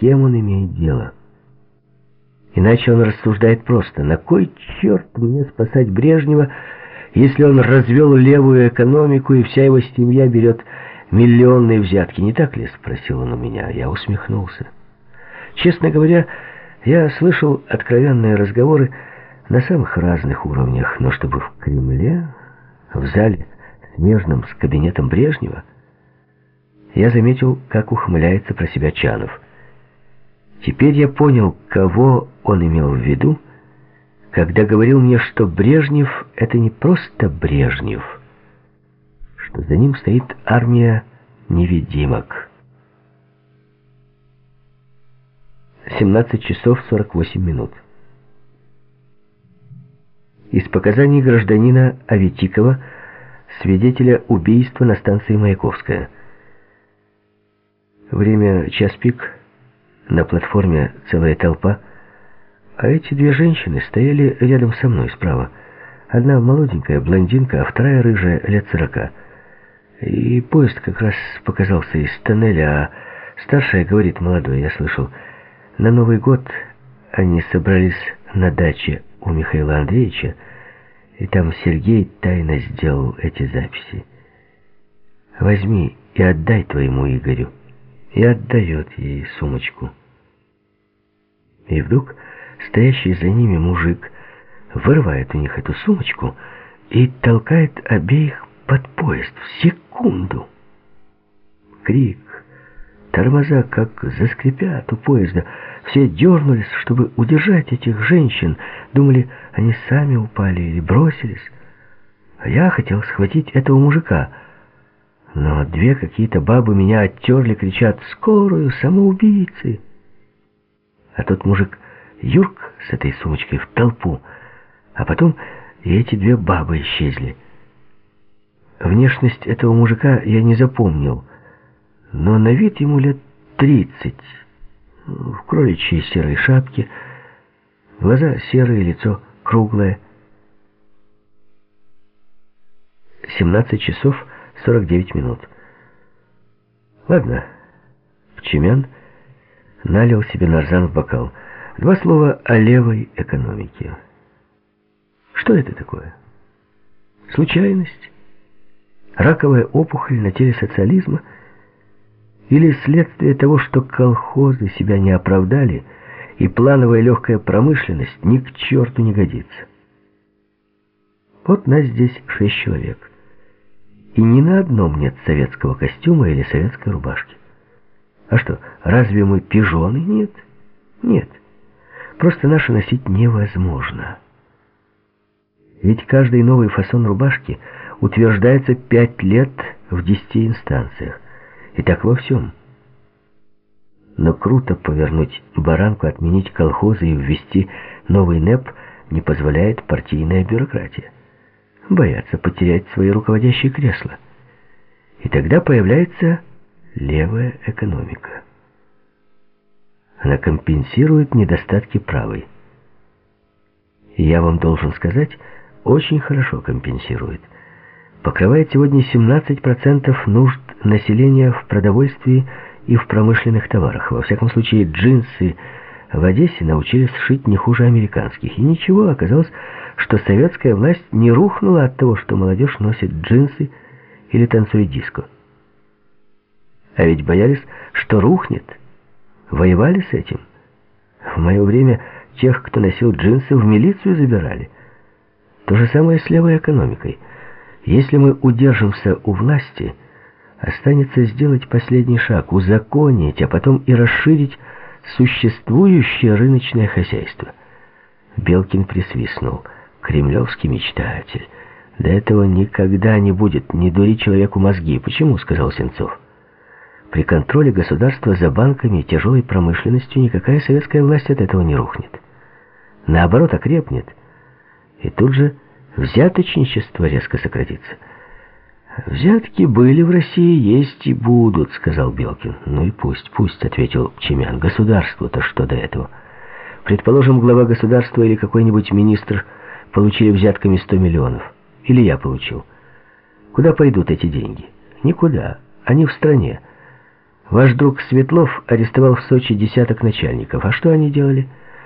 кем он имеет дело. Иначе он рассуждает просто, на кой черт мне спасать Брежнева, если он развел левую экономику и вся его семья берет миллионные взятки, не так ли? Спросил он у меня. Я усмехнулся. Честно говоря, я слышал откровенные разговоры на самых разных уровнях, но чтобы в Кремле, в зале, смежном с кабинетом Брежнева, я заметил, как ухмыляется про себя Чанов. Теперь я понял, кого он имел в виду, когда говорил мне, что Брежнев — это не просто Брежнев, что за ним стоит армия невидимок. 17 часов 48 минут. Из показаний гражданина Аветикова, свидетеля убийства на станции Маяковская. Время час пик, на платформе целая толпа, а эти две женщины стояли рядом со мной справа. Одна молоденькая блондинка, а вторая рыжая, лет сорока. И поезд как раз показался из тоннеля, а старшая говорит молодой, я слышал, на Новый год они собрались на даче у Михаила Андреевича, и там Сергей тайно сделал эти записи. Возьми и отдай твоему Игорю. И отдает ей сумочку. И вдруг стоящий за ними мужик вырывает у них эту сумочку и толкает обеих под поезд в секунду. Крик, тормоза как заскрипят у поезда, все дернулись, чтобы удержать этих женщин. Думали, они сами упали или бросились. А я хотел схватить этого мужика. Но две какие-то бабы меня оттерли, кричат «Скорую! Самоубийцы!» А тот мужик юрк с этой сумочкой в толпу, а потом и эти две бабы исчезли. Внешность этого мужика я не запомнил, но на вид ему лет тридцать в кроличьей серой шапке, глаза серые, лицо круглое. 17 часов 49 минут. Ладно, Чемян налил себе нарзан в бокал. Два слова о левой экономике. Что это такое? Случайность? Раковая опухоль на теле социализма – или следствие того, что колхозы себя не оправдали, и плановая легкая промышленность ни к черту не годится. Вот нас здесь шесть человек. И ни на одном нет советского костюма или советской рубашки. А что, разве мы пижоны? Нет. Нет. Просто наши носить невозможно. Ведь каждый новый фасон рубашки утверждается пять лет в десяти инстанциях. И так во всем. Но круто повернуть баранку, отменить колхозы и ввести новый НЭП не позволяет партийная бюрократия. Боятся потерять свои руководящие кресла. И тогда появляется левая экономика. Она компенсирует недостатки правой. И я вам должен сказать, очень хорошо компенсирует – покрывает сегодня 17% нужд населения в продовольствии и в промышленных товарах. Во всяком случае, джинсы в Одессе научились шить не хуже американских. И ничего, оказалось, что советская власть не рухнула от того, что молодежь носит джинсы или танцует диско. А ведь боялись, что рухнет. Воевали с этим. В мое время тех, кто носил джинсы, в милицию забирали. То же самое с левой экономикой – если мы удержимся у власти, останется сделать последний шаг, узаконить, а потом и расширить существующее рыночное хозяйство. Белкин присвистнул. Кремлевский мечтатель. До этого никогда не будет, не дури человеку мозги. Почему, сказал Сенцов. При контроле государства за банками и тяжелой промышленностью никакая советская власть от этого не рухнет. Наоборот, окрепнет. И тут же взяточничество резко сократится. «Взятки были в России, есть и будут», — сказал Белкин. «Ну и пусть, пусть», — ответил Чемян. «Государству-то что до этого? Предположим, глава государства или какой-нибудь министр получили взятками 100 миллионов. Или я получил. Куда пойдут эти деньги? Никуда. Они в стране. Ваш друг Светлов арестовал в Сочи десяток начальников. А что они делали?